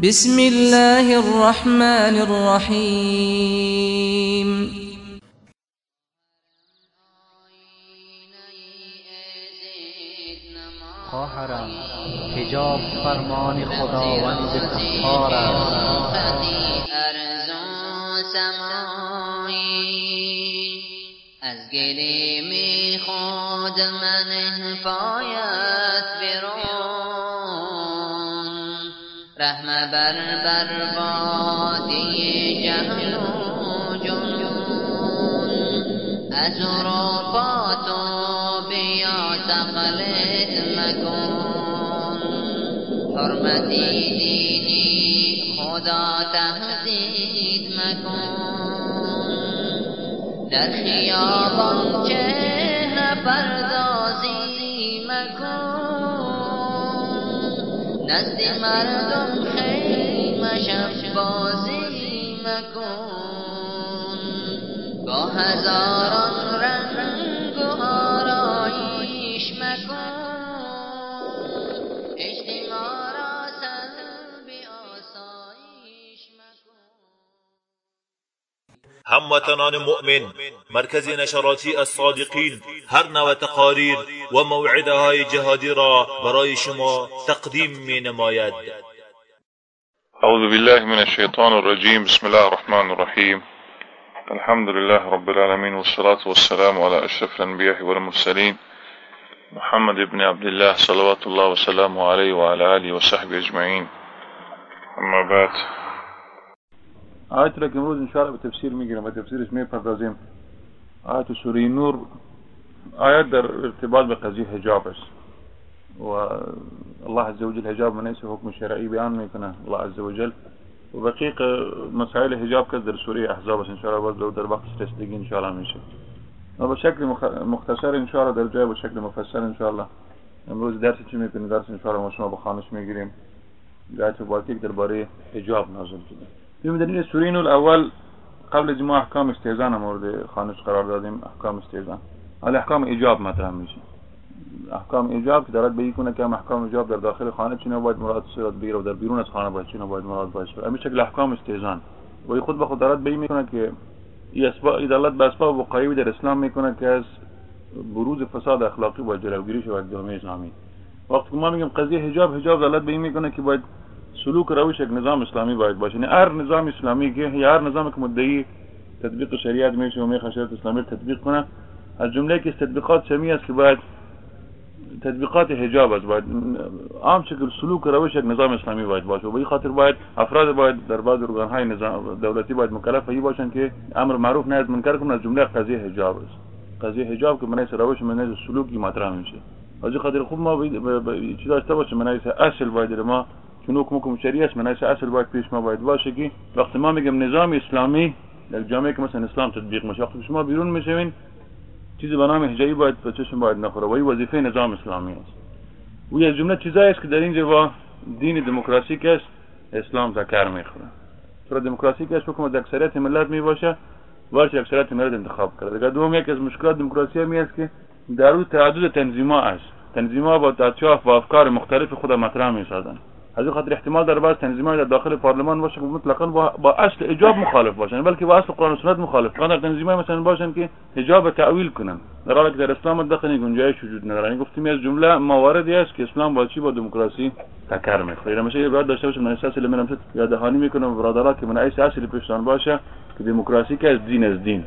بسم الله الرحمن الرحیم خواهرم حجاب فرمان خداوند قهار است. از گلیم خود من پایت برون رحم بر بربادی جهل و جنون. از اروپا تو بیا تقلید مکن. حرمتی دینی خدا تهدید مکن. در خیابان چهره پردازی نزد مردم خیمه شب بازی مکن. با هزاران هموطنان مؤمن مرکز نشراتی الصادقین هر نوع تقاریر و موعده های جهادی را برای شما تقدیم می نماید. أعوذ بالله من الشيطان الرجيم بسم الله الرحمن الرحيم الحمد لله رب العالمين والصلاة والسلام على أشرف الأنبياء والمرسلين محمد بن عبد الله صلوات الله وسلامه عليه وعلى آله وصحبه أجمعين أما بعد آیت را که امروز انشاءالله به تفسیر میگیرم و تفسیرش میپردازیم آیت سورة نور آیت در ارتباط به قضیه حجاب است و الله عز وجل حجاب من ایسه حکم شرعی بیان میکنه الله عز وجل. و بقیق مسائل حجاب که در سورة أحزاب است انشاءالله باز در وقت رسیدگی انشاءالله میشه و به شکل مخ- مختصر انشاءالله در جای به شکل مفصل انشاءالله امروز درس چی میکنیم درس انشاءالله ما شما به خانش میگیریم مبارکه که دربارة حجاب نازل شده ببین در نور اول قبل از ما احکام استیزان مورد خانش قرار دادیم احکام استیزان. حالا احکام ایجاب مطرح میشه. احکام ایجاب که دارد بیان کنه که احکام ایجاب در داخل خانه چی باید مراد صورت بگیره و در بیرون از خانه باید چی باید مراد باشه همین شکل احکام استیزان. و خود به خود دارد بیان می‌کنه که این دلالت به اسباب وقایعی در اسلام می‌کنه که از بروز فساد اخلاقی باید جلوگیری شود جامعه اسلامی. وقتی که ما میگیم قضیه حجاب حجاب دلالت به این می‌کنه که باید سلوک روش یک نظام اسلامی باید باشه. یعنی هر نظام اسلامی که یا هر نظام که مدعی تطبیق شریعت میشه و می‌خواد شریعت اسلامی تطبیق کنه از جمله که تطبیقات شمی است که باید تطبیقات حجاب است. باید عام شکل سلوک روش یک نظام اسلامی باید باشه. و به خاطر باید افراد باید در بعض ارگان های نظام دولتی باید مکلف ای باشن که امر معروف نهی از منکر کنن. از جمله قضیه حجاب است. قضیه حجاب که منیس روش منیس سلوکی مطرح میشه. از خاطر خوب ما چی داشته باشه منیس اصل باید ما چون حکم شریع است منیس اصل باید پیش ما باید باشه که وقتی ما میگم نظام اسلامی در جامعه که مثلا اسلام تطبیق میشه وقتی شما بیرون می‌شوین چیزی به نام حجابی باید به چشم باید نخوره و وظیفه نظام اسلامی است. و از جمله چیزایی است که در اینجا با دین دموکراسی که است اسلام ذکر می‌خوره. چرا دموکراسی که است از اکثریت ملت می باشه باشه اکثریت ملت انتخاب کرده دیگه دوم یکی از مشکلات دموکراسی همی است که در تعدد تنظیما است. تنظیما با اطراف و افکار مختلف خود مطرح می از این خاطر احتمال در بعض تنظیمات در داخل پارلمان باشه که مطلقا با, اصل حجاب مخالف باشن بلکه با اصل قرآن و سنت مخالف. کنن در تنظیمات مثلا باشن که حجاب تعویل کنن. در حالی که در اسلام داخل گنجایش وجود نداره. این گفتیم از جمله مواردی است که اسلام با چی با دموکراسی تکر می‌خوره. مثلا یه باید داشته باشه من اساس من همشه یادهانی می‌کنم برادرها که من اصل پیشتان باشه که دموکراسی که از دین از دین.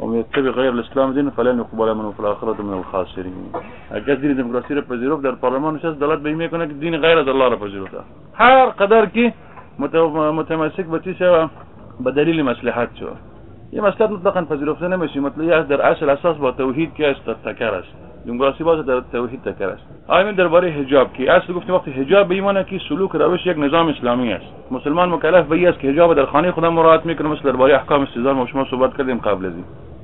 ومن يتبع غير الاسلام دين فلن يقبل منه في الاخره من الخاسرين. اگر دین دموکراسی را پذیرفت در پارلمان نشست دلالت به می‌کنه که دین غیر از الله را پذیرفته. هر قدر که مت- متمسک به چی شوه؟ به دلیل مصلحت شو یه مصلحت مطلقا پذیرفته نمیشه مطلب در اصل اساس با توحید که است تکر است. دموکراسی باشه در توحید تکر است. همین درباره حجاب که اصل گفتیم وقتی حجاب بیمانه که سلوک روش یک نظام اسلامی است. مسلمان مکلف به است که حجاب در خانه خدا مراعات می‌کنه. مثل درباره احکام استیزار ما شما صحبت کردیم قبل از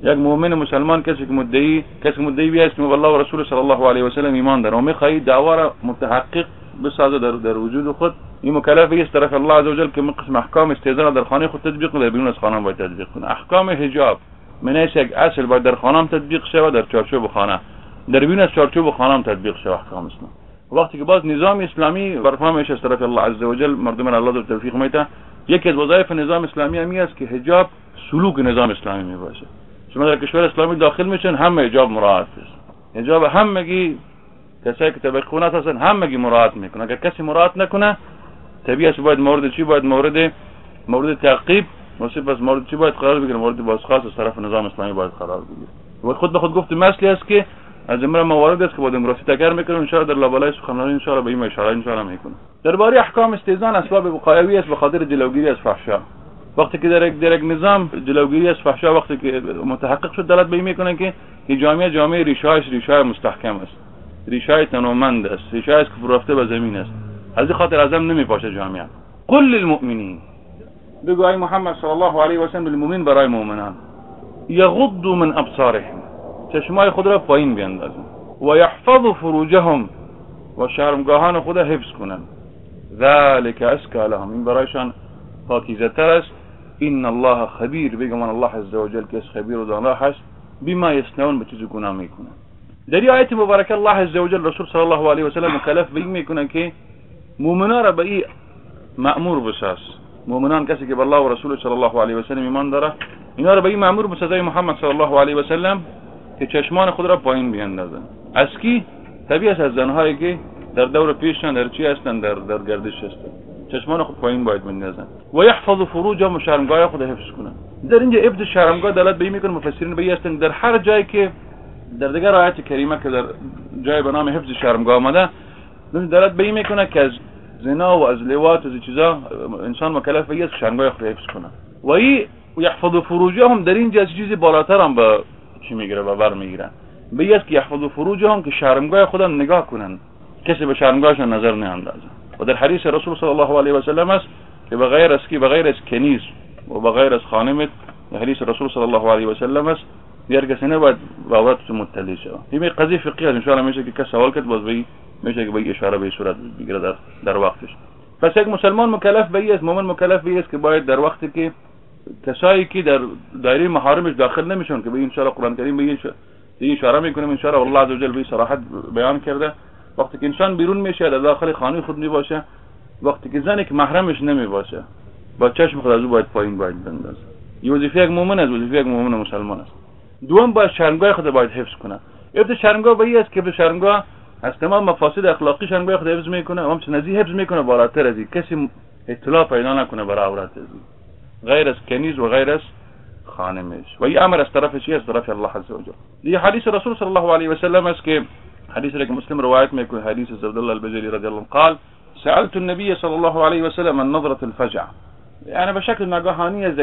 یک مؤمن مسلمان کسی که مدعی کسی مدعی بیاست که الله و رسول صلی الله علیه و سلم ایمان داره. و می‌خواهی دعوا را متحقق بسازه در, در وجود خود. این مکلف است طرف الله عز وجل که من قسم احکام استیزار در خانه خود تطبیق کنه. بیرون از خانه باید تطبیق کنه. احکام حجاب. من یک اصل باید در خانه تطبیق شود در چارچوب خانه. در بیرون چارچوب خانه تطبیق شود احکام اسلام وقتی که باز نظام اسلامی برپا میشه از طرف الله عز وجل مردم الله در توفیق میده یکی از وظایف نظام اسلامی همی است که حجاب سلوک نظام اسلامی می باشه. شما در کشور اسلامی داخل میشن همه حجاب مراعات است حجاب همگی کسایی که طبق خونت هستن همگی مراعات می‌کنه اگر کسی مراعات نکنه طبیعی است باید مورد چی؟ باید مورد مورد تعقیب. مصیب از مورد چی باید قرار بگیره؟ مورد بازخواست از طرف نظام اسلامی باید قرار بگیره. و خود به خود گفت مسئله است که از جمله موارد است که با دموکراسی تکر می‌کنه ان در لابلای سخنرانی ان شاء به این اشاره ان شاء می‌کنه درباره احکام استئذان اسباب وقایوی است به خاطر جلوگیری از فحشا. وقتی که در یک در نظام جلوگیری از فحشا وقتی که متحقق شد دلالت به این می‌کنه که این جامعه جامعه ریشه‌اش ریشه مستحکم است. ریشه تنومند است. ریشه است که فرو به زمین است. از این خاطر ازم نمیپاشه جامعه. قل للمؤمنین. بگو ای محمد صلی الله علیه و سلم للمؤمنین برای مؤمنان. یغضوا من ابصارهم. چشمای خود را پایین بیندازن و یحفظ فروجهم و شرمگاهان خود حفظ کنن. ذلك اسکا لهم. این برایشان پاکیزه تر است. این الله خبیر. بگم الله عز وجل که خبیر و داناه هست بما یسنون به چیز گناه می‌کنن در این آیت مبارکه الله عز وجل رسول صلی الله علیه و سلم مکلف به این که مؤمنان را به این مأمور بساز. مؤمنان کسی که به الله و رسول صلی الله علیه و سلم ایمان داره اینا را به این مأمور بسازای محمد صلی الله علیه و سلم که چشمان خود را پایین بیندازن از کی؟ طبیعت از زنهایی که در دور پیششان در چی هستن؟ در در گردش هستن. چشمان خود پایین باید بندازن و یحفظ فروجهم و شرمگاه خود حفظ کنن. در اینجا ابد شرمگاه دلالت به این مفسرین به هستن. در هر جایی که در دیگر آیات کریمه که در جای به نام حفظ شرمگاه آمده دلالت به این که از زنا و از لواط و از چیزا انسان مکلف به شرمگاه خود حفظ کنه. و ای یحفظ فروجهم در اینجا چیزی بالاتر هم به چی می‌گیره و بر می‌گیرن به که یحفظ فروجهم که شرمگاه خودم نگاه کنن. کسی به شرمگاهشان نظر اندازه و در حدیث رسول صلی الله علیه و سلم است که بغیر از کی؟ بغیر از کنیز و بغیر از خانمت. حدیث رسول صلی الله علیه و سلم است. دیگر کسی نباید به عورت مطلع شود. این قضیه فقهی است. ان میشه که کس سوال کرد باز به میشه که به اشاره به صورت بگیره در در وقتش. پس یک مسلمان مکلف به است. مؤمن مکلف به است که باید در وقتی که کسایی که در دایره محارمش داخل نمیشون که به این شرع قرآن کریم به این اشاره می‌کنیم ان شاء الله عز وجل به صراحت بیان کرده. وقتی که انسان بیرون میشه در داخل خانه خود می باشه وقتی که زنی که محرمش نمی باشه با چشم خود از او باید پایین باید بندازه. این وظیفه یک مؤمن است وظیفه یک مؤمن مسلمان است. دوم باید شرمگاه خود باید حفظ کنه. البته شرمگاه به است که به شرمگاه از تمام مفاسد اخلاقی شرمگاه خود حفظ می‌کنه و همچنین حفظ می‌کنه بالاتر از کسی اطلاع پیدا نکنه برای عورت. از غیر از کنیز و غیر از خانمش و این أمر چی از طرف الله عز وجل. این حدیث رسول صلی الله علیه و سلم است که حديث لك مسلم رواية ما يكون حديث عبد الله البجلي رضي الله عنه. قال سألت النبي صلى الله عليه وسلم عن نظرة الفجع. يعني بشكل ناگهانی از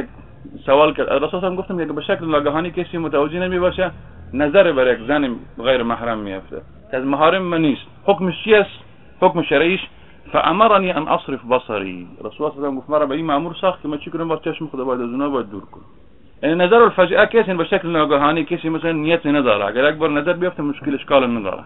سوال کرد. رسول الله گفتم که به شکل ناگهانی کسی متوجه نمی باشه نظر بر یک زن غیر محرم میافته از محارم من نیست. حکمش چی است؟ حکم شرعیش فأمرني أن أصرف بصري. رسول الله گفت مرا به این مامور ساخت که من چی کنم با چشم خدا باید از اونها باید دور کنم. یعنی نظر الفجعه کسی به شکل ناگهانی کسی مثلا نیت نداره. اگر اکبر نظر بیفته مشکل اشکال نداره.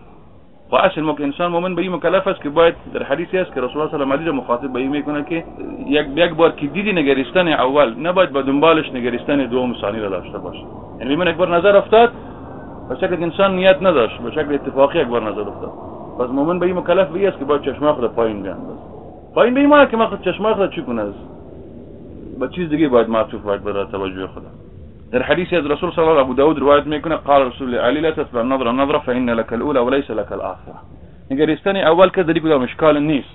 و اصل ممکن انسان مؤمن به است که باید در حدیثی است که رسول الله صلی الله علیه و مخاطب به میکنه که یک یک بار که دیدی نگریستن اول نباید با دنبالش نگریستن دوم ثانی را داشته باشه. یعنی من یک بار نظر افتاد به شکل انسان نیت نداشت به شکل اتفاقی یک بار نظر افتاد. پس مؤمن به این مکلف به است که باید چشمه خود پایین بیاندازه پایین به این که ما خود چشمه خود چی کنه با چیز دیگه باید معطوف باید برای توجه خدا. در حديث از رسول صلى الله ابو داود روایت میکنه قال رسول علی لا تتبع النظر النظر فإن لك الأولى وليس لك الآخرة. نگریستن اول که داری کدام؟ اشکال نیست.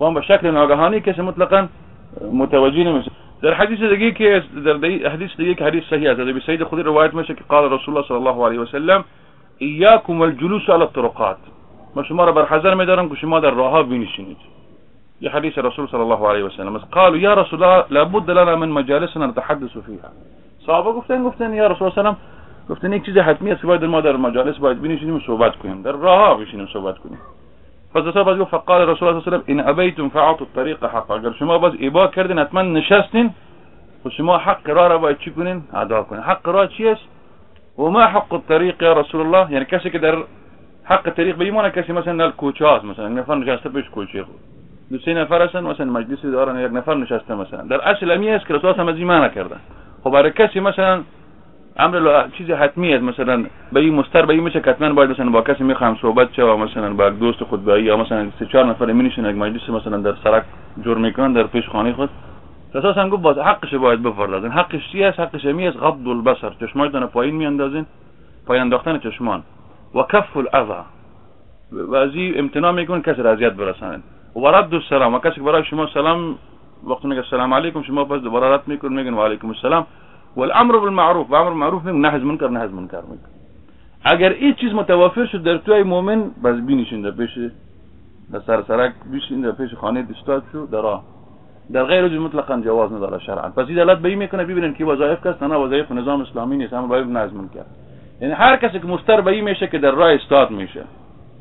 و هم به شکل ناگهانی کسی مطلقا متوجه نمیشه. در حدیث دیگه که در حدیث دیگه که حدیث صحیح است. ابی سعید خدری روایت میشه که قال رسول الله صلی الله علیه و سلم ایاکم والجلوس على الطرقات. ما شما را بر حذر میدارم که شما در راه ها بنشینید. یه حدیث رسول صلی الله علیه و سلم قالوا یا رسول الله لابد لنا من مجالسنا نتحدث فيها صحابه گفتن گفتن یا رسول الله گفتن یک چیز حتمی است باید ما در مجالس باید بنشینیم و صحبت کنیم. در راه بشینیم صحبت کنیم. پس صحابه گفت فقال رسول الله صلی الله علیه و ان ابیتم فاعطوا الطريق حق اگر شما باز ابا کردین حتما نشستین و شما حق راه را باید چی کنین؟ ادا کنین. حق راه چی است؟ و ما حق الطريق یا رسول الله؟ یعنی کسی در حق طریق به ایمان کسی مثلا در کوچه هست مثلا نفر نشسته پیش کوچه خود. دو سه نفر هستن مثلا مجلسی دارن یک نفر نشسته مثلا. در اصل امی است که رسول هم از این معنی کرده خب برای کسی مثلا امر چیز حتمی است مثلا به این مستر به این میشه حتما باید مثلا با کسی می‌خوام صحبت و مثلا با یک دوست خود به یا مثلا سه چهار نفر مینشین یک مجلس مثلا در سرک جور می‌کنن در پیش خانه خود. اساسا گفت باز حقش باید بپردازین حقش چی است؟ حقش می است غض البصر. چشمایتان پایین میاندازین. پایین انداختن چشمان. و کف الاذى این امتناع میکنن کسی را اذیت برسانید و رد السلام. و کسی که برای شما سلام وقتی میگه السلام علیکم شما پس دوباره رد میکنن میگن و علیکم السلام. والامر بالمعروف. و امر بالمعروف میگن نهی از منکر نهی از منکر میگن اگر این چیز متوافر شد در توی مؤمن بس بینشین در پیش در سر سرک بیشین در پیش خانه استاد شو در راه. در غیر از مطلقا جواز نداره شرعا. پس این دلالت به این میکنه ببینن که وظایف کس نه وظایف نظام اسلامی نیست. امر باید از منکر یعنی هر کسی که مستر به این میشه که در راه استاد میشه.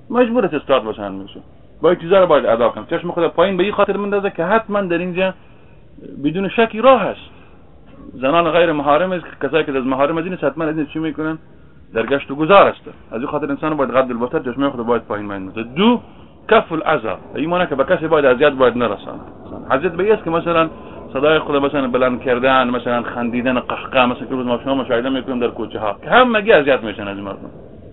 مجبور است استاد باشن میشه. باید چیزا رو باید ادا کنم چشم خود پایین به این خاطر مندازه که حتما در اینجا بدون شکی راه هست زنان غیر محارم است کسایی که از محارم از این حتما از این چی می‌کنن؟ در گشت و گذار است. از این خاطر انسان باید قد البصر چشم خود باید پایین میندازه دو کف الاذى این معنی که به کسی باید اذیت باید نرسانه حضرت به این است که مثلا صدای خود مثلا بلند کردن مثلا خندیدن قهقه مثلا که روز ما شما مشاهده می‌کنیم در کوچه ها. که همگی اذیت میشن از مردم.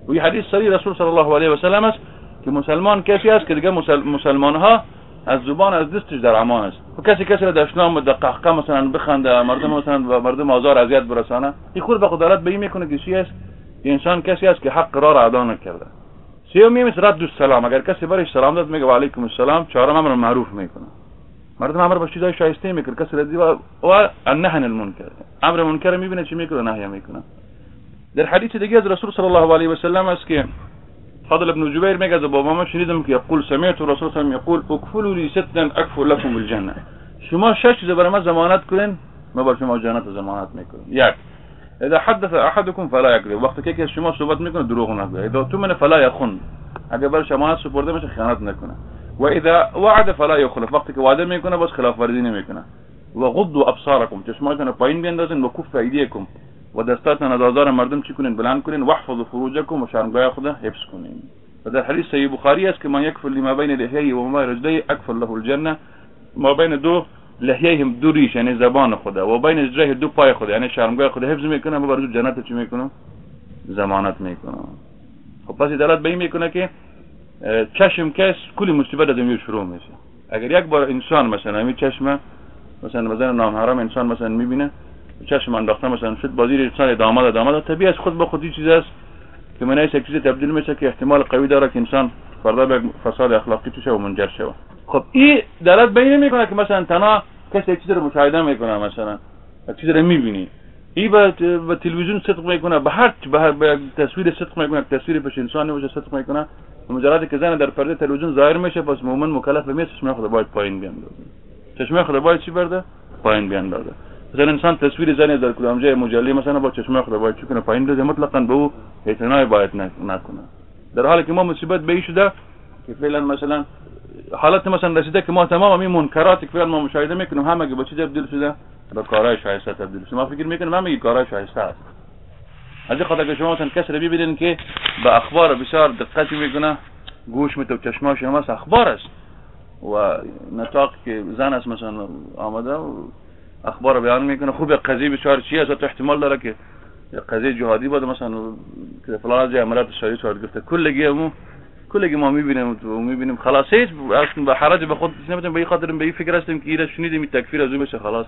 و این حدیث صحیح رسول صلی الله علیه و سلم است که مسلمان کسی است که دیگه مسل... مسلمان ها از زبان از دستش در امان است. و کسی کسی را دشنام در قهقه مثلا بخنده مردم مثلا و مردم آزار اذیت برسانه. این خود به خدالت به می‌کنه که چی است؟ انسان کسی است که حق را را ادا نکرده. سیومی است رد السلام. اگر کسی برش سلام داد میگه و علیکم السلام. چهارم امر معروف می‌کنه. مردم امر به چیزای شایسته می‌کنه کسی را دی و النهی عن المنکر. امر منکر می‌بینه چی می‌کنه؟ نهی می‌کنه. در حدیث دیگه از رسول صلی الله علیه و سلم است که فضل ابن جبیر میگه بابا ما شنیدم که یقول سمعت رسول صلی یقول اکفلوا لی ستا اکفل لكم الجنه شما شش چیز برای ما ضمانت کنین ما بر شما جنت ضمانت می‌کنیم. یک. اذا حدث احدكم فلا يكذب وقتی که شما صحبت می‌کنه دروغ نگه اذا تؤمن فلا يخن اگر بر شما سپرده میشه خیانت نکنه. و اذا وعد فلا يخلف. وقتی که وعده میکنه بس خلاف ورزی نمیکنه. و غضوا ابصاركم چشماتون پایین بیندازین و کف ایدیکم. و دستاتون از آزار مردم چی کنین؟ بلند کنین. واحفظوا فروجكم و شرمگاه خود حفظ کنین. و در حدیث صحیح بخاری است که من یکفر لما بین لحیه و ما رجلیه اکفر له الجنه. ما بین دو لحیه هم دو ریش یعنی زبان خدا و بین اجرای دو پای خدا یعنی شرمگاه خدا حفظ میکنه. و برای جنت چی میکنه؟ ضمانت میکنه. خب پس دلالت به این میکنه که چشم کس کلی مصیبت از این شروع میشه. اگر یک بار انسان مثلا همین چشم مثلا مثلا نامحرم انسان مثلا می‌بینه چشم انداخته مثلا شد بازی انسان ادامه داد ادامه داد طبیعی از خود به خود این چیز است که من یک چیزی تبدیل میشه که احتمال قوی داره که انسان فردا به فساد اخلاقی توشه و منجر شه خب این دلالت به این می‌کنه که مثلا تنها کسی چیز رو مشاهده می‌کنه مثلا یک چیز رو می‌بینی. به به تلویزیون صدق می‌کنه به هر به, تصویر صدق می‌کنه یک تصویر پیش انسانی باشه صدق می‌کنه. مجرد که زن در پرده تلویزیون ظاهر میشه پس مومن مکلف به میشه چشمه خود باید پایین بیاندازه. چشمه خود باید چی برده؟ پایین بیاندازه. مثلا انسان تصویر زنی در کدام جای مجلی مثلا با چشمه خود باید چی کنه؟ پایین بندازه مطلقا به او اعتنای باید نک- نکنه. در حالی که ما مصیبت به شده که فعلا مثلا حالت مثلا رسیده که ما تمام این منکراتی که فعلا ما مشاهده می‌کنیم همه به چی تبدیل شده؟ به کارهای شایسته تبدیل شده. ما فکر می‌کنیم همه کارهای شایسته است از این خاطر که شما مثلا کسی رو که به اخبار بسیار دقت می‌کنه گوش میتو چشماش هم هست اخبار است. و نطاق که زن است مثلا آمده اخبار بیان می‌کنه. خوب قضیه بسیار چی است؟ احتمال داره که قضیه جهادی بوده مثلا که فلان جای عملیات شهید شهید گفته. کلگی همو کلگی ما می‌بینیم و می‌بینیم. خلاص هیچ اصلا به حرج به خود نمی‌تونیم به این خاطر به این فکر هستیم که ایره شنیدیم تکفیر از او بشه خلاص.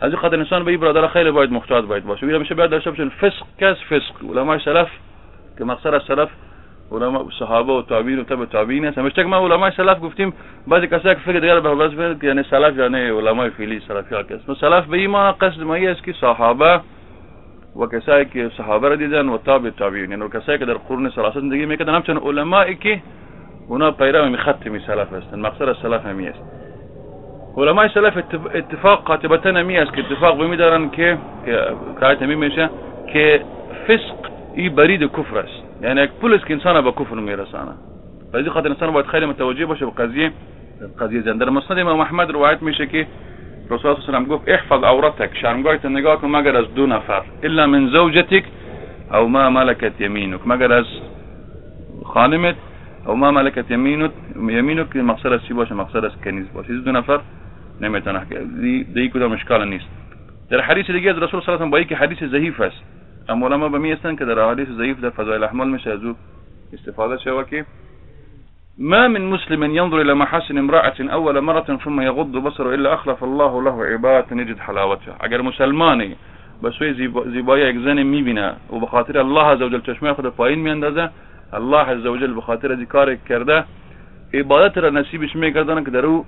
از این خاطر انسان به این برادر خیلی باید محتاط باید باشه. اینا میشه باید داشته باشن فسق کس فسق. علماء سلف که مقصد از سلف علماء صحابه و تابعین و تبع تابعین است همیشه ما علماء سلف گفتیم بعضی کسایی که فکر دیگر به واسه یعنی سلف یعنی علماء فعلی سلفی ها کس ما سلف به این معنی قصد ما است که صحابه و کسایی که صحابه را دیدن و تابع تابعین. یعنی کسایی که در قرون ثلاثه زندگی می‌کردن همچنین علمایی که اونا پیرو خط همی سلف هستند مقصد سلف همی است. علماء سلف اتفاق قاتبتنا مياس كاتفاق بمدرن ك كاتم ك كفسق إي بريد كفر يعني بولس كإنسان بكفر ميرسانا فدي خاطر إنسان بعد خير متوجه باش بقضيه قضيه زندر. مسند إمام أحمد روایت میشه که رسول الله صلى الله گفت احفظ عورتك شرمگاهت نگاه کن مگر از دو نفر. إلا من زوجتك أو ما ملكت يمينك. مگر از خانمت أو ما ملكت يمينك يمينك مقصر از چی باشه؟ مقصر از کنیز باشه. دو نفر. نمیتونه دی, دی کدام اشکال نیست در حدیث دیگه از رسول صلی الله علیه و با که حدیث ضعیف است أما علما به می که در احادیث ضعیف در فضایل أحمال میشه از أو استفادة شود که ما من مسلم ينظر إلى محاسن امرأة أول مرة ثم يغض بصره إلا أخلف الله له عبادة يجد حلاوتها. اگر مسلمانی به سوی زیبا- زیبایی یک زن میبینه و به خاطر الله عزوجل چشمه خود پایین میاندازه الله عزوجل به خاطر از کار کرده عبادت را نصیبش میگردانه که در أو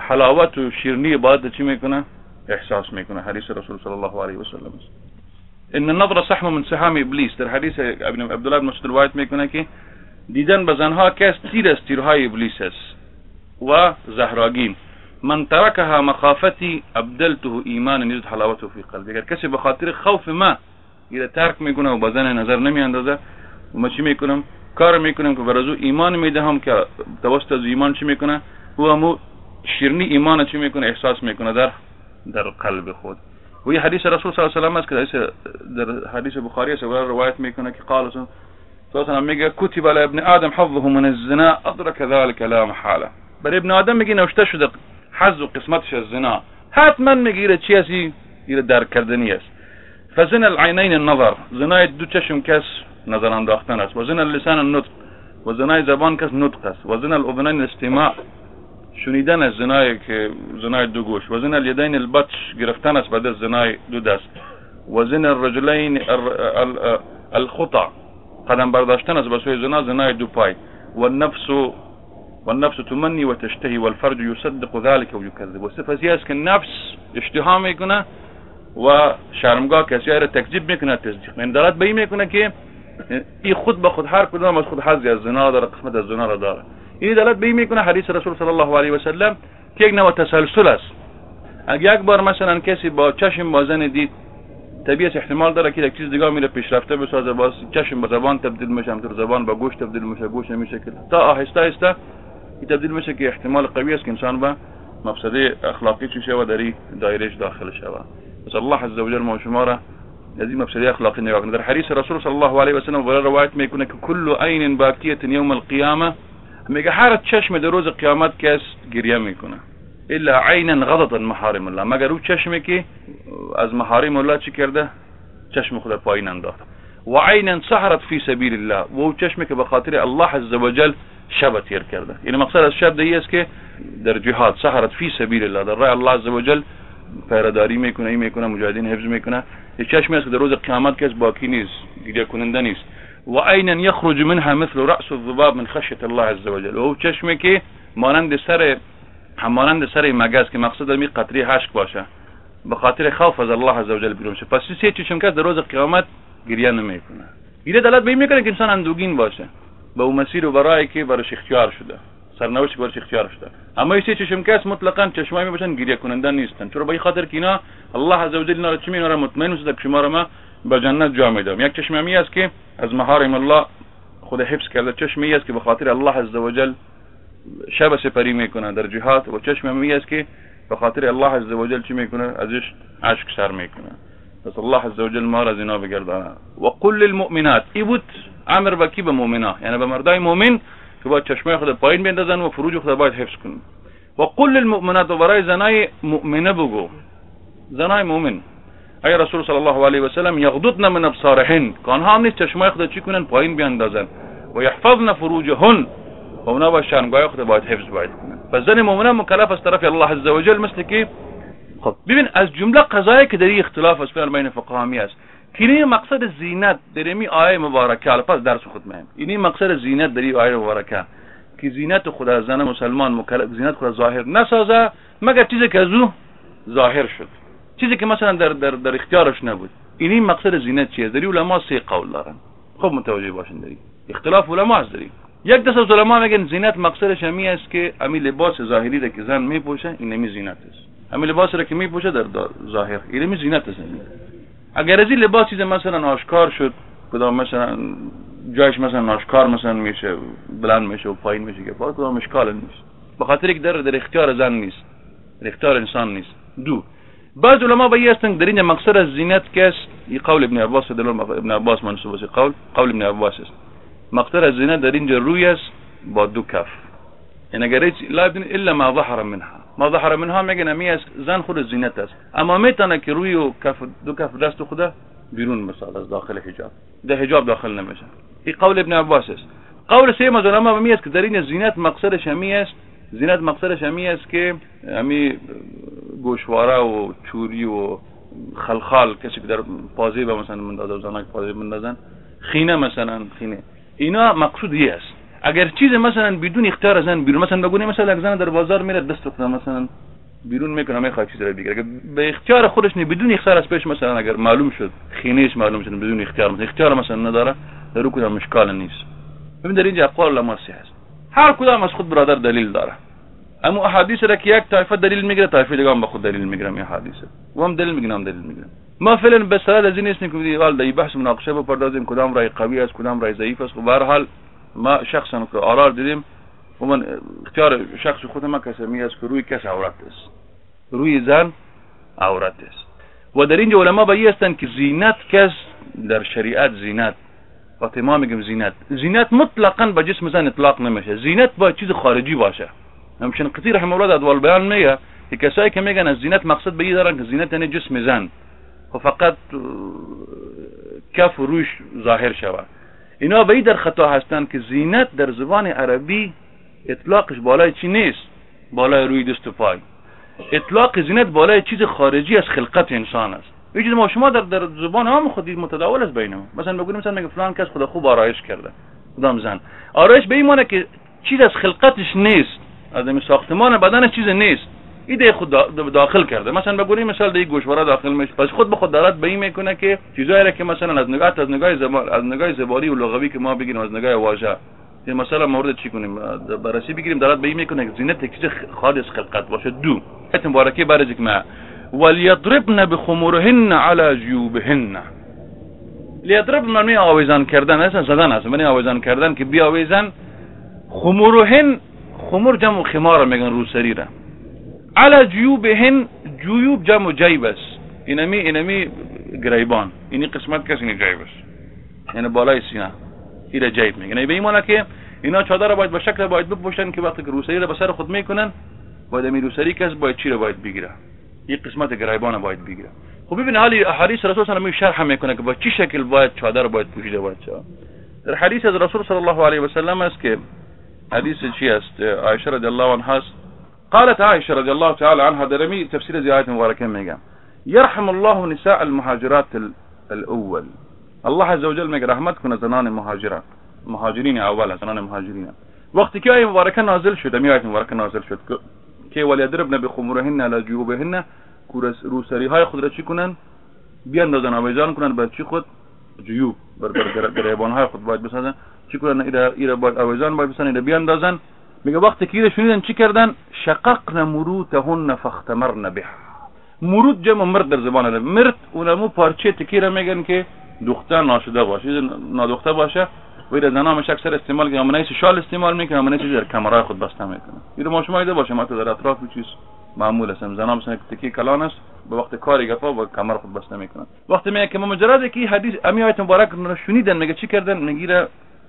حلاوت و شیرنی عبادت چی میکنه؟ احساس میکنه حدیث رسول صلی الله علیه و سلم است. ان النظر سحم من سهام ابلیس در حدیث ابن عبدالله بن مسعود روایت میکنه که دیدن به زنها کس تیر از تیرهای ابلیس است و زهراگین. من ترکها مخافتی ابدلته ایمان یزد حلاوته فی قلبی. اگر کسی به خاطر خوف ما ایره ترک میکنه و به زن نظر نمیاندازه ما چی میکنم؟ کار میکنم که برازو ایمان میدهم که توسط از ایمان چی میکنه؟ او همو شیرنی ایمان چی میکنه؟ احساس میکنه در در قلب خود. و یه حدیث رسول صلی الله علیه و است که در حدیث بخاری است. روایت میکنه که قال صلی میگه کتب علی ابن آدم حظه من الزنا ادرک ذلك لا محاله. برای ابن آدم میگه نوشته شده حظ و قسمتش از زنا. حتما میگیره چی هستی؟ ایره درک کردنی است فزن العینین النظر. زنای دو چشم کس نظر انداختن است. و زن اللسان النطق. و زنای زبان کس نطق است. و زن الاذنین الاستماع شنیدن از زنای که زنای دو گوش. و الیدین البطش گرفتن است بعد از زنای دو دست. و الرجلین الر- ال- الخطا قدم برداشتن است به سوی زنا زنای دو پای. و النفس والنفس تمني وتشتهي والفرج يصدق ذلك ويكذب والصفه است که نفس اشتها میکنه و شرمگاه کسی را تکذیب میکنه تصدیق یعنی دارد به این میکنه که این خود به خود هر کدام از خود حظی از زنا داره قسمت از زنا را داره. این دلالت به این میکنه حدیث رسول صلی الله علیه و سلم که یک نوع تسلسل است اگر یک بار مثلا کسی با چشم با زن دید طبیعت احتمال داره که یک چیز دیگه میره پیشرفته بسازه باز چشم به زبان تبدیل میشه همطور زبان به گوش تبدیل میشه گوش میشه که تا آهسته آهسته این تبدیل میشه که احتمال قوی است که انسان به مفسده اخلاقی چی شود در دایرهش داخل شود پس الله عز وجل ما شما را از این مفسده اخلاقی نگاه کنه در حدیث رسول صلی الله علیه و سلم روایت میکنه که کل عین باکیت یوم القیامه میگه هر چشم در روز قیامت کس گریه میکنه. الا عینا غضت محارم الله. مگر او چشمی که از محارم الله چی کرده؟ چشم خود پایین انداخت و عینا سحرت فی سبیل الله. و او چشمی که به خاطر الله عز وجل شب تیر کرده. یعنی مقصد از شب دیگه است که در جهاد سحرت فی سبیل الله. در راه الله عز وجل پیراداری میکنه این میکنه مجاهدین حفظ میکنه. چشمی است که در روز قیامت کس باقی نیست گریه کننده نیست و عینا یخرج منها مثل رأس الذباب من خشیت الله عز وجل؟ و چشمی مانند سر همانند سر مگس که مقصد می قطری حشک باشه. به خاطر خوف از الله عز وجل بیرون شه. پس سه چشم کس در روز قیامت گریه نمی‌کنه. گریه دلالت به این می‌کنه که انسان اندوگین باشه. به اون مسیر و برای که برش اختیار شده. سرنوشت برش اختیار شده. اما این سه چشم کس مطلقا چشمای می‌باشن گریه کننده نیستن. چرا؟ به این خاطر که اینا الله عز وجل اینا را چی مطمئن می‌سازه که شما را ما به جنت جا میدم. یک چشم می است که از محارم الله خود حفظ کرده. چشمی است که به خاطر الله عز وجل شب سپری می‌کنه در جهاد و چشم می است که به خاطر الله عز وجل چی می‌کنه؟ ازش عشق سر می‌کنه. پس الله عز وجل ما را زنا بگردانه. و قل للمؤمنات. ای بود امر وکی به مؤمنا یعنی به مردای مؤمن که باید چشمه خود پایین بندازن و فروج خود باید حفظ کنن. و قل للمؤمنات و برای زنای مؤمنه بگو. زنای مؤمن. ای رسول صلی الله علیه و سلم یغضضن من ابصارهن که آنها هم نیست چشمای خود چی کنن؟ پایین بیاندازن و یحفظن فروجهن. و اونا با شرمگاه خود باید حفظ باید کنن. پس زن مؤمنه مکلف از طرف الله عز وجل مثل که خب ببین از جمله قضایی که در اختلاف است بین فقهامی است. این مقصد زینت در این آیه مبارکه پس درس خود مهم. این مقصد زینت در آیه مبارکه که زینت خود از زن مسلمان مکلف زینت خود ظاهر نسازه مگر چیزی که ظاهر شد. چیزی که مثلا در در, در اختیارش نبود. این مقصد زینت چیه؟ در علما سه قول دارن. خب متوجه باشین در اختلاف علما است در یک دست از علما میگن زینت مقصدش همی است که امی لباس ظاهری را که زن میپوشه این نمی زینت است. امی لباس را که میپوشه در ظاهر. این نمی زینت است. اگر از این لباس چیز مثلا آشکار شد کدام مثلا جایش مثلا آشکار مثلا میشه بلند میشه و پایین میشه که کدام اشکال نیست. به خاطر که در در اختیار زن نیست. اختیار انسان نیست. دو بعض علما به هستند در اینجا مقصد از زینت کس این قول ابن عباس ابن عباس منصوب است قول قول ابن عباس. است مقصد از زینت در اینجا روی است با دو کف این اگر لا ابن الا ما ظهر منها. ما ظهر منها میگن امی است زن خود زینت است. اما میتونه که روی و کف دو کف دست خود بیرون مثال از داخل حجاب. در حجاب داخل نمیشه. این قول ابن عباس است. قول سیم از علما می است که در این زینت مقصدش همی است زینت مقصدش همی است که همی گوشواره و چوری و خلخال کسی که در پازی به مثلا مندازه زنک پازی مندازن خینه مثلا خینه. اینا مقصود یه است. اگر چیز مثلا بدون اختیار زن بیرون مثلا بگونی مثلا یک زن در بازار میره دست بکنه مثلا بیرون می‌کنه می‌خواد چیز رو بگیره به اختیار خودش نه بدون اختیار از پیش مثلا اگر معلوم شد خینهش معلوم شد بدون اختیار مثلا اختیار مثلا نداره در کدام مشکال نیست. ببین در اینجا اقوال علما هست. هر کدام از خود برادر دلیل داره. اما احادیث را که یک طایفه دلیل می‌گیره طایفه دیگه هم به خود دلیل می‌گیره این احادیث و هم دلیل می‌گیرم دلیل می‌گیرم ما فعلا به صلاح از این نیستیم که بگیم در بحث مناقشه بپردازیم کدام رای قوی است کدام رای ضعیف است و به هر حال ما شخصا که آرار دیدیم و من اختیار شخص خود ما کسمی است که روی کس عورت است روی زن عورت است و در اینجا علما به هستند که زینت کس در شریعت زینت فاطمه میگم زینت زینت مطلقا به جسم زن اطلاق نمیشه زینت باید چیز خارجی باشه همچنین قطی رحمه الله در بیان میگه که کسایی که میگن از زینت مقصد به این دارن که زینت یعنی جسم زن. و فقط کف و روش ظاهر شود. اینا به این در خطا هستند که زینت در زبان عربی اطلاقش بالای چی نیست؟ بالای روی دست و پای. اطلاق زینت بالای چیز خارجی از خلقت انسان است. چیز ما شما در, در زبان هم خودی متداول است بین مثلا بگویم مثلا میگه فلان کس خدا خوب آرایش کرده. کدام زن. آرایش به این معنی که چیز از خلقتش نیست. این ساختمان بدنش چیز نیست. ایده خود داخل کرده. مثلا بگویم مثال در گوشواره داخل میشه. پس خود به خود دارد به این میکنه که چیزایی را که مثلا از نگاه از نگاه زبان از نگاه زبانی و لغوی که ما بگیم از نگاه واژه. این مثلا مورد چی کنیم؟ بررسی بگیریم دارد به این میکنه که زینت یک چیز خالص خلقت باشه. دو. ایت مبارکه برای ما وليضربن بخمورهن على جيوبهن لیضرب معنی آویزان کردن اصلا زدن است. معنی آویزان کردن که بیاویزن. خمورهن خمور جمع خمار میگن روسری را. على جیوبهن جیوب جمع جیب است اینمی اینمی گریبان. اینی قسمت کسی اینی جیب است یعنی بالای سینه. ایره جیب میگن. به این که اینا چادر را باید به شکل باید بپوشن که وقتی که روسری را به سر خود می‌کنن باید امی روسری کس باید چی را باید بگیره. یک قسمت گریبان باید بگیره. خب ببین حالی حدیث رسول صلی الله علیه و شرح می‌کنه که با چه شکل باید چادر باید پوشیده باید در حدیث از رسول صلی الله علیه و سلم است که حديث شيست آه، عائشة رضي الله عنها. قالت عائشة رضي الله تعالى عنها درمي تفسير زيادة مباركة ميقام. يرحم الله نساء المهاجرات الأول. الله عز وجل ميقى رحمتكم زنان مهاجرات مهاجرين أولا زنان مهاجرين. وقت كي آية مباركة نازل شد أمي آية مباركة نازل شد. كي وليدربنا بخمرهن على جيوبهن روسري هاي خدرة چی بيان بیاندازن آویزان کنن بچی خود جیوب بر بر گریبان های خود باید بسازن. چی کنن ایره باید آویزان باید بسازن ایره بیاندازن. میگه وقتی که ایره شنیدن چی کردن؟ شققن مروتهن فاختمرن بها. مرود جمع مرد در زبان عرب مرد اونمو پارچه تکیره میگن که دختر ناشده باشه نادخته باشه. و ایره زنا مش اکثر استعمال که امنه شال استعمال میکنه امنه در کمرای خود بسته میکنه. ایره ما شما ایده باشه ما در اطراف چیز معمول است. زنا مثلا تکی کلان است به وقت کاری گفا و کمر خود بسته می‌کنن. وقتی میگه که مجرد که حدیث امی آیت مبارک رو شنیدن میگه چی کردن؟ می‌گیره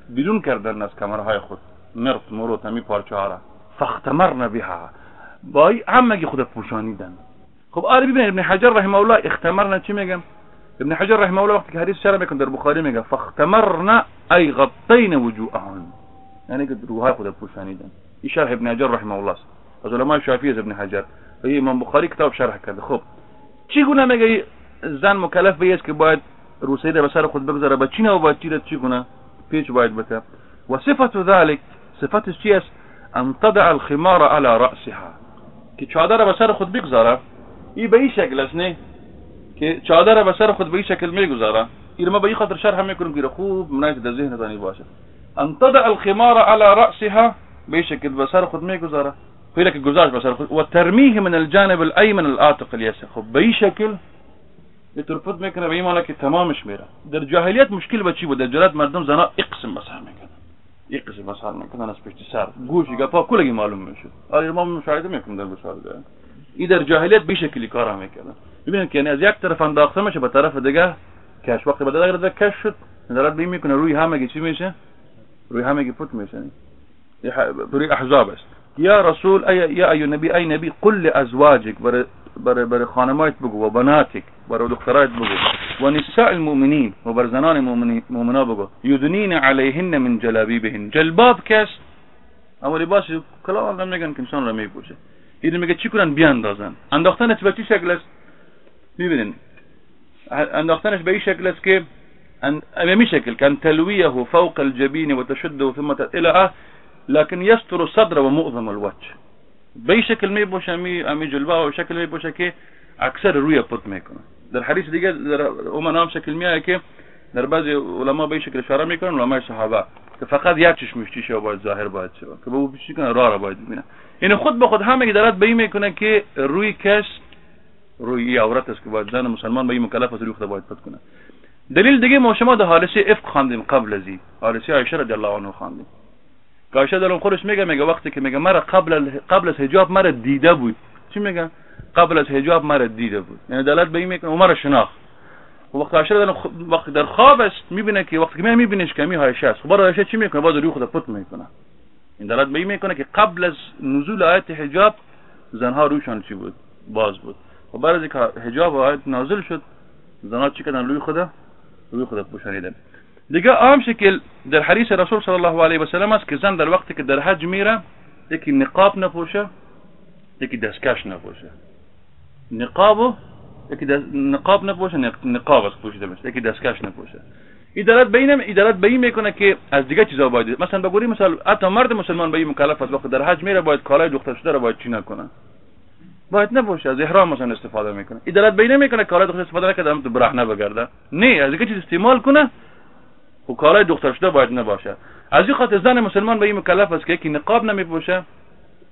بیرون کردن از کمرهای خود. مرد مرو تمی پارچه ها را. فاختمرن بها. با همگی خود پوشانیدن. خب آره ببین ابن حجر رحمه الله اختمرنا چی میگم ابن حجر رحمه الله وقتی که حدیث شرح می‌کنه در بخاری میگه فاختمرنا ای غطین وجوههن. یعنی که روهای خود پوشانیدن. این شرح ابن حجر رحمه الله است. از علماء شافعی ابن حجر. و امام بخاری کتاب شرح کرده. خب چگونه میگه؟ زن مکلف به است که باید روسیه به سر خود بگذاره. با چی نه باید چی چگونه پیچ باید بته و صفت ذلك صفتش چی است؟ ان تضع الخمار على رأسها. که چادر به سر خود بگذاره. این به این شکل است نه؟ که چادر به سر خود به این شکل میگذاره. این ما به این خاطر شرح میکنم که خوب منایت در ذهن تانی باشه. ان تضع الخمار على رأسها به شکل به سر خود میگذاره پیدا که گذاشت بسر خود و ترمیه من الجانب الایمن الآتق الیسر خب به این شکل ترفض میکنه به این معنی که تمامش میره در جاهلیت مشکل به چی بود در جاهلیت مردم زنا اقسم مسح میکنن یک قسم مسح میکنن از پشت سر گوشی گپا کلگی معلوم میشد آره ما مشاهده میکنیم در مشاهده این در جاهلیت به شکلی کار میکنن ببینید که یعنی از یک طرف انداخته میشه به طرف دیگه کش. وقتی به دیگه کش شد نظرت به میکنه روی همگی چی میشه؟ روی همگی فوت میشه. روی احزاب است. يا رسول أي يا أي نبي أي نبي قل لأزواجك بر بر بر خانمات و وبناتك بر دخترات بقو ونساء المؤمنين بر زنان مؤمنا بگو. يدنين عليهن من جلابيبهن جلباب كاس اما لباس كلام آدم نگن که انسان را میپوشه. دیدن میگه چی کنن؟ بیاندازن. انداختن به چی شکل است؟ ببینین انداختنش به این شکل است که أن... بمشكل كان تلويه فوق الجبين وتشده ثم إلى لكن يستر الصدر ومؤظم الوجه. باي شكل ما يبوش امي امي جلبه وشكل ما يبوش كي اكثر الرؤيه بط ما يكون. در الحديث ديجا هما نام شكل ميا كي در بعض علما باي شكل اشاره میکنن علما صحابه که فقط یک چشمش چیشه باید ظاهر باید شود که به او پیشی کنه را را باید بینه یعنی خود به خود همه که دارد به این میکنه که روی کس روی عورت است که باید زن مسلمان به این مکلف از روی خود باید پد کنه. دلیل دیگه ما شما ده حالسی افق خواندیم قبل ازی حالسی عایشه رضی الله عنها خواندیم. در اون خودش میگه میگه وقتی که میگه مرا قبل قبل از حجاب مرا دیده بود. چی میگه؟ قبل از حجاب مرا دیده بود. یعنی دلالت به این می‌کنه و مرا شناخت. و وقتی عایشه در خ- وقتی در خواب است می‌بینه که وقتی که می میبینش که می است. خب عایشه چی می‌کنه؟ باز روی خود پت می‌کنه. این دلالت به این می‌کنه که قبل از نزول آیت حجاب زنها روشان چی بود؟ باز بود. و بعد از اینکه حجاب و آیت نازل شد زنها چی کردن؟ روی خود روی خود پوشانیدن. دیگه عام شکل در حدیث رسول صلی الله علیه و سلم است که زن در وقتی که در حج میره یکی نقاب نپوشه یکی دستکش نپوشه. نقابو یکی دست نقاب نپوشه نق- نقاب است پوشیده میشه. یکی دستکش نپوشه. ادارت بینم ادارت به این میکنه که از دیگه چیزا باید مثلا بگوری مثلا حتی مرد مسلمان به این مکلف است وقتی در حج میره باید کالای دختر شده را باید چی نکنه؟ باید نباشه از احرام مثلا استفاده میکنه. ادارت بین میکنه کالای دختر استفاده نکنه هم تو برهنه بگرده. نه از دیگه چیز استعمال کنه و کالای دختر شده باید نباشه. از این خاطر زن مسلمان به این مکلف است که یکی نقاب نمیپوشه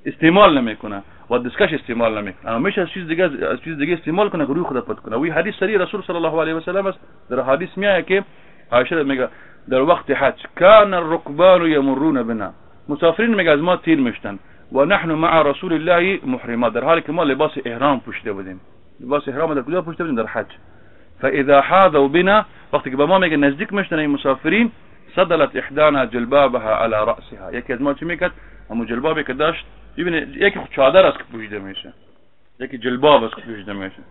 استعمال نمیکنه و دستکش استعمال نمیکنه. اما میشه از چیز دیگه از چیز دیگه استعمال کنه که روی خود پت کنه. و حدیث سری رسول صلی الله علیه و سلم است. در حدیث میاد که عایشه میگه در وقت حج کان الركبان یمرون بنا. مسافرین میگه از ما تیر میشتن. و نحن مع رسول الله محرمات در حالی که ما لباس احرام پوشیده بودیم. لباس احرام در کجا پوشیده بودیم؟ در حج فاذا حاذوا بنا وقتی که به ما میگه نزدیک میشتن این مسافرین صدلت احدانا جلبابها على راسها یکی از ما چی می‌کرد؟ اما جلبابی که داشت ببینید یکی چادر است که پوشیده میشه. یکی جلباب است که پوشیده میشه.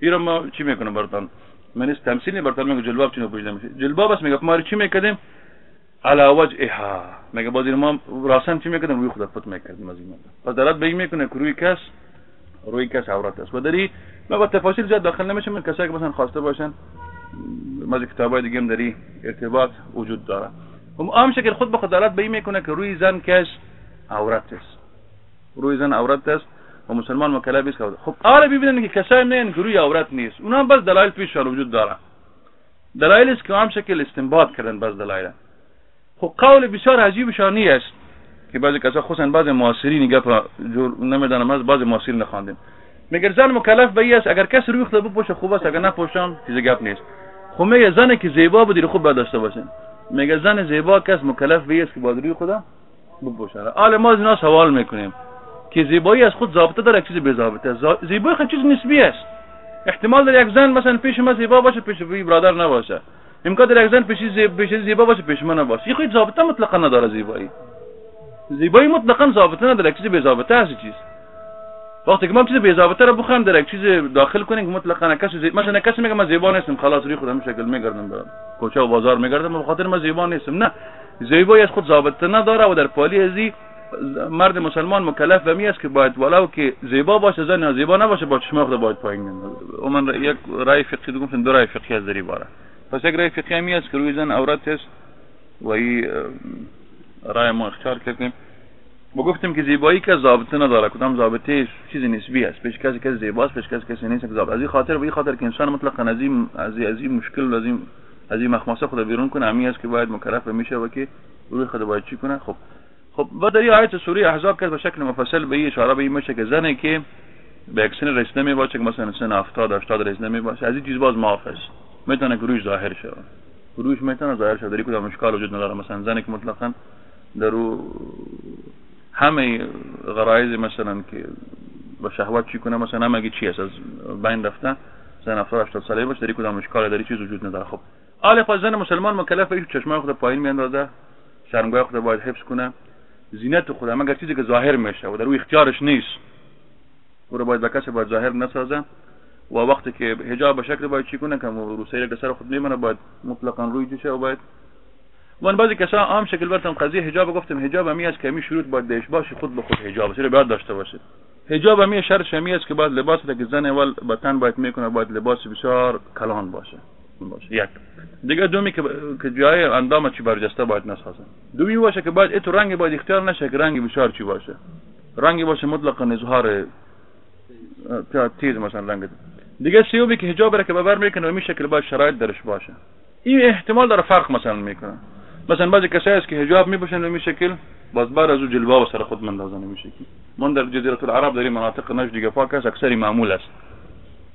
این ما چی می‌کنه برتان من است تمثیلی برتان میگه جلباب چی پوشیده میشه. جلباب است میگه ما چی می‌کردیم؟ على وجهها میگه باز ما راسن چی می‌کردیم؟ روی خود پت می‌کردیم از این. پس دارد به این می‌کنه که روی کس روی کس عورت است. و داری ما با تفاصیل زیاد داخل نمیشم من کسایی که مثلا خواسته باشن ما کتابای دیگه هم داری ارتباط وجود داره. و عام شکل خود به دارد به این می‌کنه که روی زن کس عورت است. روی زن عورت است و مسلمان مکلف است. خب حالا ببینن که کسایی نه که روی عورت نیست. اونها هم بس دلایل پیششان وجود داره. دلایل است که عام شکل استنباط کردن بس دلایل. خب قول بسیار عجیبشانی است که بعضی کسا خصوصا بعضی معاصرین گپ جور نمی‌دانم از بعضی معاصرین نخواندیم. میگه زن مکلف به است؟ اگر کسی روی خود بپوشه خوب است. اگر نپوشم چیز گپ نیست. خب میگه زنی که زیبا بودی خوب باید داشته باشه میگه زن زیبا کس مکلف به است که باید روی خدا بپوشه؟ حالا ما از اینا سوال می‌کنیم. که زیبایی از خود ضابطه داره چیز بی ضابطه زیبایی خود چیز نسبی است. احتمال داره یک زن مثلا پیش ما زیبا باشه پیش برادر نباشه. امکان داره یک زن پیش زیب... پیش زیبا باشه پیش ما نباشه. خود ضابطه مطلقا نداره زیبایی. زیبایی مطلقا ضابطه نداره چیز بی ضابطه است چیز. وقتی که ما چیز بی ضابطه رو بخوایم در یک چیز داخل کنیم که مطلقا کسی زی... مثلا کسی میگه من زیبا نیستم خلاص روی خودم شکل میگردم به کوچه و بازار میگردم به خاطر من زیبا نیستم. نه زیبایی از خود ضابطه نداره و در پالی ازی مرد مسلمان مکلف به می است که باید ولو که زیبا باشه زن زیبا نباشه با چشم خود باید پایین و من یک رای فقهی دوم دو رای فقهی از در این باره. پس یک رای فقهی می است که روی زن عورت است و این رای ما اختیار کردیم ما گفتیم که زیبایی که ضابطه نداره کدام ضابطه چیز نسبی است پیش کسی کسی زیباست پیش کسی کسی نیست. که ضابطه از این خاطر و این خاطر که انسان مطلقا از این از این, مشکل از این از این مخماسه خود بیرون کنه. همی است که باید مکلف میشه و که روی خود باید چی کنه؟ خب. خب و در آیت سوره احزاب کرد به شکل مفصل به این اشاره به این میشه که زنی که به سن رسیده می باشه که مثلا سن 70 80 رسیده می باشه از این چیز باز معاف است. می‌تونه که رویش ظاهر شه. رویش می‌تونه ظاهر شه. در کدام اشکال وجود نداره؟ مثلا زنی که مطلقا در همه غرایز مثلا که با شهوت چی کنه مثلا همه چی است از بین رفته زن 70 80 ساله باشه در کدام اشکال این چیز وجود نداره. خب حالا پس زن مسلمان مکلف است چشمای خود پایین میاندازه شرمگاه خود باید حفظ کنه. زینت خود هم اگر چیزی که ظاهر میشه و در اختیارش نیست او رو باید به کسی باید ظاهر نسازه. و وقتی که حجاب به شکل باید چی کنه؟ که روسیه که سر خود میمونه باید مطلقا روی جوشه و باید من بعضی کسا عام شکل برتم قضیه حجاب گفتم حجاب همی است که همی شروط باید دیش باشه خود به خود حجاب سر باید داشته باشه؟ حجاب همی شرط همی است که باید لباس که زن اول به باید می‌کنه باید لباس بسیار کلان باشه. باشه. یک. دیگه دومی که جای اندام چی برجسته باید نسازن. دومی باشه که باید اتو رنگ باید اختیار نشه که رنگ بسیار چی باشه. رنگی باشه مطلقا اظهار اه، تیز مثلا رنگ. دیگه سیومی که حجاب را که ببر می‌کنه و می شکل باید شرایط درش باشه. این احتمال داره فرق مثلا می‌کنه. مثلا بعضی کسایی است که حجاب میپوشن به این شکل باز بعد از او جلباب سر خود مندازن به شکل. من در جزیره العرب در مناطق نجد دیگه پاک است اکثری معمول است.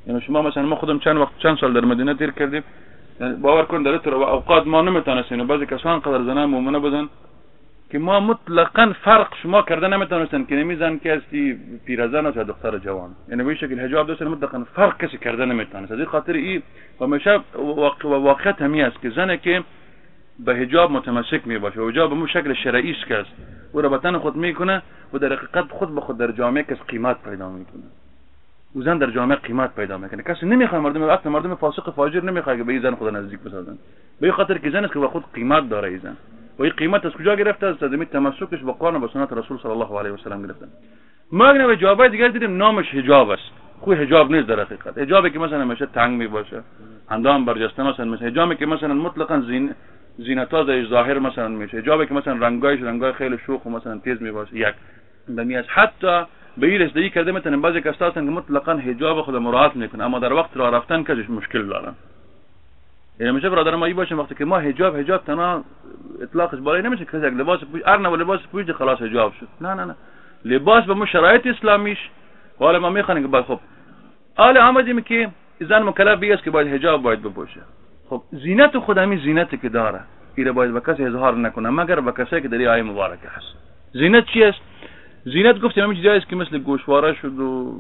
یعنی شما مثلا ما خودم چند وقت چند سال در مدینه دیر کردیم. یعنی باور کن در اتر اوقات ما نمی‌تونستیم. بعضی کسان قدر زنان مؤمنه بزن که ما مطلقا فرق شما کرده نمی‌تونستن. که نمیزن که هستی پیرزن است یا دختر جوان. یعنی به شکل حجاب داشتن مطلقا فرق کسی کرده نمی‌تونست. از این خاطر این همیشه واقع واقعیت همی است که زنه که به حجاب متمسک می باشه. حجاب به شکل شرعی است که است او را به خود می‌کنه و در حقیقت خود به خود در جامعه کس قیمت پیدا می‌کنه او زن در جامعه قیمت پیدا می‌کنه کسی نمی‌خواد مردم اصلا مردم فاسق فاجر نمی‌خواد که به این زن خود نزدیک بسازن. به خاطر که زن است که به خود قیمت داره این زن. و این قیمت از کجا گرفته از این تمسکش به قرآن و سنت رسول صلی الله علیه و سلم گرفته. ما اگر حجاب دیگر دیدیم نامش حجاب است. خو حجاب نیست در حقیقت. حجابی که مثلا همیشه تنگ می باشه اندام برجسته مثلا مثلا حجابی که مثلا مطلقا زین زینت ها ظاهر مثلا میشه. حجابی که مثلا رنگایش رنگای خیلی شوخ و مثلا تیز می باشه یک دمی از حتی به این رسیدگی کرده مثلا بعضی کسا هستن که مطلقا حجاب خود مراعات می‌کنه اما در وقت راه رفتن کجش مشکل دارن. یعنی میشه برادر ما باشه وقتی که ما حجاب حجاب تنها اطلاقش بالای نمیشه که یک لباس پوش ار نه لباس پوش خلاص حجاب شد. نه نه نه. لباس به مو شرایط اسلامیش. حالا ما می‌خوانیم که خب حالا آمدیم که زن مکلف بیست که باید حجاب باید بپوشه. خب زینت خود همین زینتی که داره. ایره باید به کسی اظهار نکنه مگر به کسی که در آیه مبارکه هست. زینت چی است؟ زینت گفتیم همین چیزایی است که مثل گوشواره شد و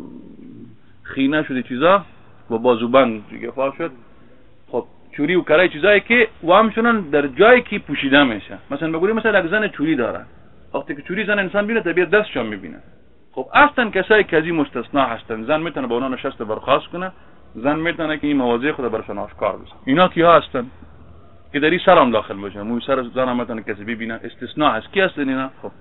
خینه شد چیزا. و بازوبند دیگه خواه شد. خب چوری و کرای چیزایی که و همچنان در جایی که پوشیده میشه. مثلا بگویم مثلا یک زن چوری داره. وقتی که چوری زن انسان بینه طبیعت دستشان می‌بینه. خب اصلا کسایی که از این مستثنا هستن زن می‌تونه با اونا نشسته برخواست کنه. زن می‌تونه که این مواضع خود برشان آشکار بسن اینا کیا هستن؟ که در این سرم داخل باشن موی سر زن هم می‌تونه کسی ببینه. استثناء هست. کی هستن اینا؟ خب.